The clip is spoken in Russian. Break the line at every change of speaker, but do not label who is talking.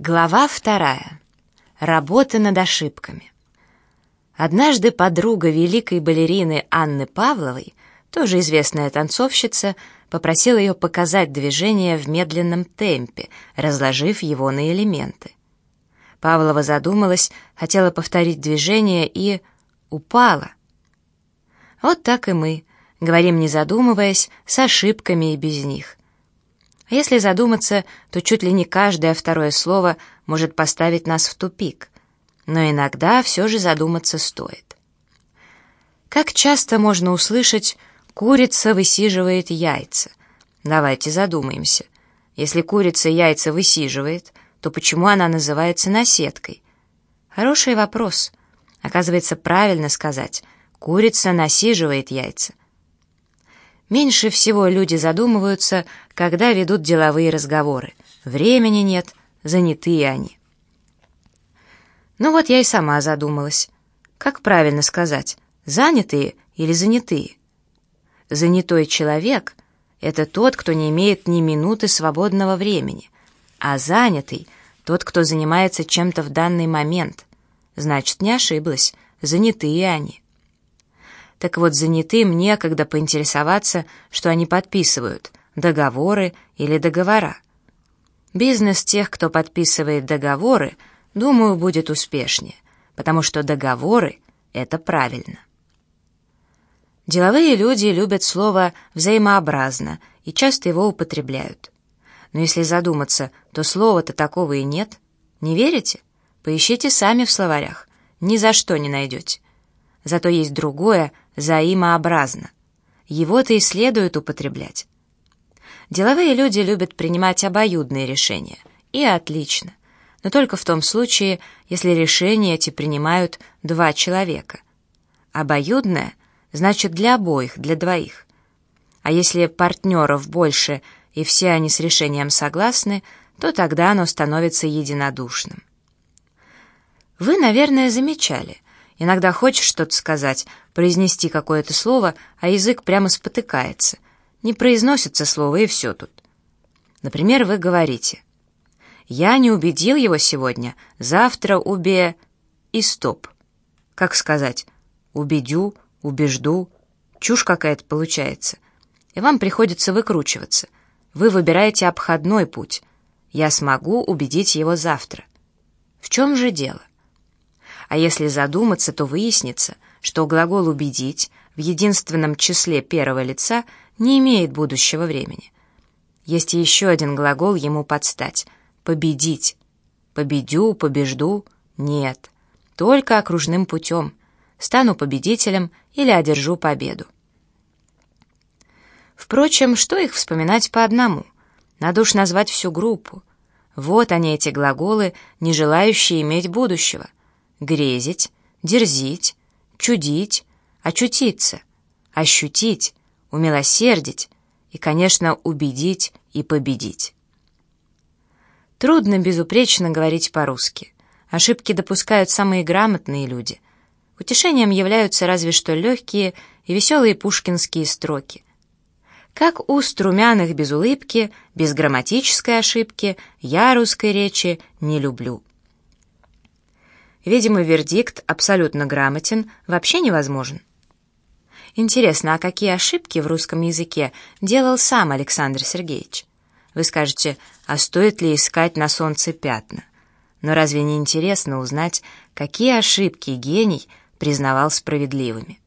Глава вторая. Работа над ошибками. Однажды подруга великой балерины Анны Павловой, тоже известная танцовщица, попросила ее показать движение в медленном темпе, разложив его на элементы. Павлова задумалась, хотела повторить движение и... упала. Вот так и мы, говорим не задумываясь, с ошибками и без них. А если задуматься, то чуть ли не каждое второе слово может поставить нас в тупик. Но иногда все же задуматься стоит. Как часто можно услышать «курица высиживает яйца»? Давайте задумаемся. Если курица яйца высиживает, то почему она называется наседкой? Хороший вопрос. Оказывается, правильно сказать «курица насиживает яйца». Меньше всего люди задумываются, когда ведут деловые разговоры. Времени нет, занятые они. Ну вот я и сама задумалась. Как правильно сказать, занятые или занятые? Занятой человек — это тот, кто не имеет ни минуты свободного времени, а занятый — тот, кто занимается чем-то в данный момент. Значит, не ошиблась, занятые они. Так вот, занятым некогда поинтересоваться, что они подписывают, договоры или договора. Бизнес тех, кто подписывает договоры, думаю, будет успешнее, потому что договоры — это правильно. Деловые люди любят слово «взаимообразно» и часто его употребляют. Но если задуматься, то слова-то такого и нет. Не верите? Поищите сами в словарях. Ни за что не найдете. Зато есть другое, взаимообразно. Его-то и следует употреблять. Деловые люди любят принимать обоюдные решения. И отлично. Но только в том случае, если решения эти принимают два человека. Обоюдное значит для обоих, для двоих. А если партнеров больше и все они с решением согласны, то тогда оно становится единодушным. Вы, наверное, замечали – Иногда хочешь что-то сказать, произнести какое-то слово, а язык прямо спотыкается. Не произносится слово, и все тут. Например, вы говорите «Я не убедил его сегодня, завтра убе...» и стоп. Как сказать «убедю», «убежду», чушь какая-то получается. И вам приходится выкручиваться. Вы выбираете обходной путь. Я смогу убедить его завтра. В чем же дело? А если задуматься, то выяснится, что глагол «убедить» в единственном числе первого лица не имеет будущего времени. Есть еще один глагол ему подстать — «победить». «Победю», «побежду» — нет. Только окружным путем. Стану победителем или одержу победу. Впрочем, что их вспоминать по одному? Надо уж назвать всю группу. Вот они, эти глаголы, не желающие иметь будущего грезить, дерзить, чудить, очутиться, ощутить, умилосердить и, конечно, убедить и победить. Трудно безупречно говорить по-русски. Ошибки допускают самые грамотные люди. Утешением являются разве что легкие и веселые пушкинские строки. Как у струмяных без улыбки, без грамматической ошибки, я русской речи не люблю. Видимо, вердикт абсолютно грамотен, вообще невозможен. Интересно, а какие ошибки в русском языке делал сам Александр Сергеевич? Вы скажете, а стоит ли искать на солнце пятна? Но разве не интересно узнать, какие ошибки гений признавал справедливыми?